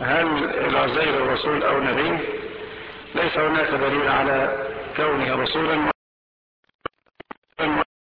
هل العزير رسول أو نبي؟ ليس هناك دليل على كونه رسولا.